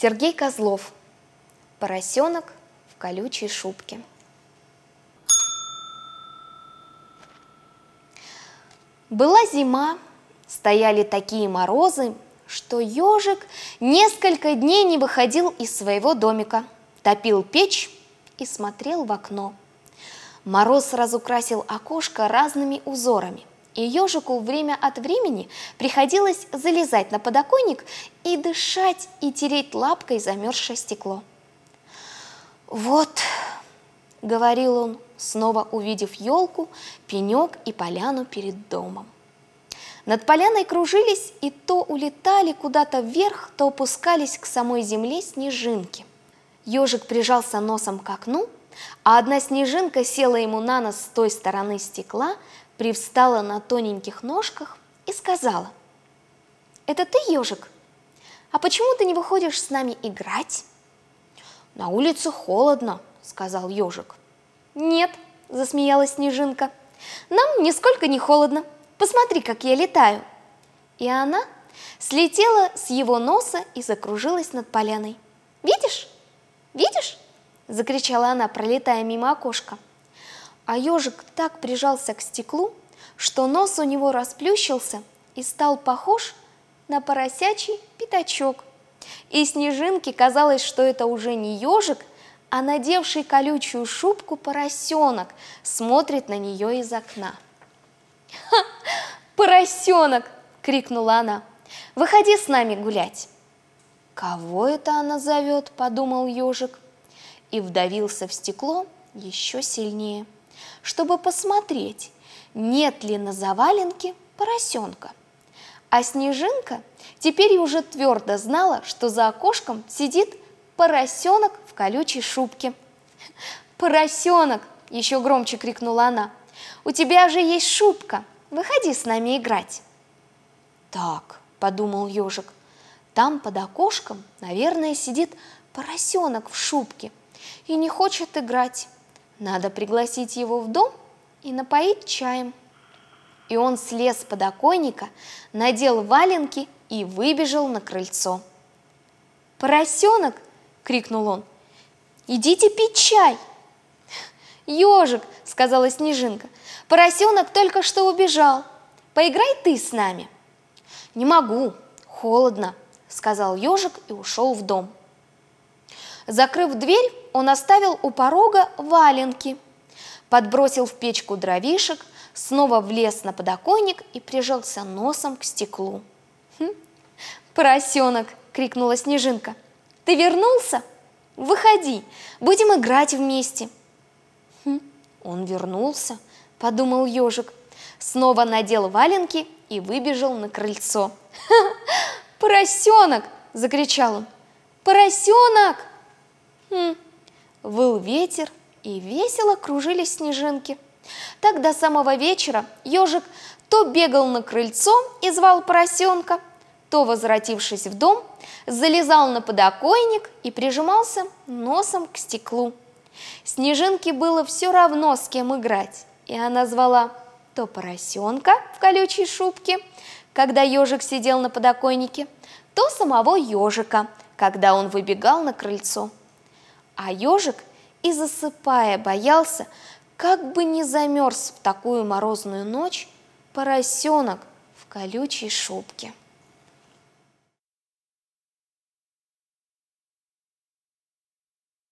Сергей Козлов. Поросенок в колючей шубке. Была зима, стояли такие морозы, что ежик несколько дней не выходил из своего домика, топил печь и смотрел в окно. Мороз разукрасил окошко разными узорами, и ежику время от времени приходилось залезать на подоконник и дышать, и тереть лапкой замерзшее стекло. «Вот», — говорил он, снова увидев елку, пенек и поляну перед домом. Над поляной кружились и то улетали куда-то вверх, то опускались к самой земле снежинки. Ежик прижался носом к окну, а одна снежинка села ему на нос с той стороны стекла, привстала на тоненьких ножках и сказала, «Это ты, ежик? А почему ты не выходишь с нами играть?» «На улице холодно», — сказал ежик. «Нет», – засмеялась Снежинка, – «нам нисколько не холодно. Посмотри, как я летаю». И она слетела с его носа и закружилась над поляной. «Видишь? Видишь?» – закричала она, пролетая мимо окошка. А ежик так прижался к стеклу, что нос у него расплющился и стал похож на поросячий пятачок. И Снежинке казалось, что это уже не ежик, а надевший колючую шубку поросенок смотрит на нее из окна. «Ха! Поросенок!» – крикнула она. «Выходи с нами гулять!» «Кого это она зовет?» – подумал ежик и вдавился в стекло еще сильнее, чтобы посмотреть, нет ли на заваленке поросенка. А Снежинка теперь уже твердо знала, что за окошком сидит поросенок в колючей шубке. «Поросенок!» – еще громче крикнула она. «У тебя же есть шубка, выходи с нами играть!» «Так», – подумал ежик, – «там под окошком, наверное, сидит поросенок в шубке и не хочет играть. Надо пригласить его в дом и напоить чаем». И он слез с подоконника, надел валенки и выбежал на крыльцо. «Поросенок!» крикнул он. «Идите пить чай!» «Ежик!» – сказала Снежинка. «Поросенок только что убежал. Поиграй ты с нами!» «Не могу, холодно!» – сказал ежик и ушел в дом. Закрыв дверь, он оставил у порога валенки, подбросил в печку дровишек, снова влез на подоконник и прижался носом к стеклу. «Хм, «Поросенок!» – крикнула Снежинка – ты вернулся? Выходи, будем играть вместе. Хм, он вернулся, подумал ежик. Снова надел валенки и выбежал на крыльцо. «Поросенок!» – закричал он. «Поросенок!» Хм. Выл ветер, и весело кружились снежинки. Так до самого вечера ежик то бегал на крыльцо и звал поросенка, то, возвратившись в дом, залезал на подоконник и прижимался носом к стеклу. Снежинке было все равно, с кем играть, и она звала то поросенка в колючей шубке, когда ежик сидел на подоконнике, то самого ежика, когда он выбегал на крыльцо. А ежик и засыпая боялся, как бы не замерз в такую морозную ночь поросенок в колючей шубке.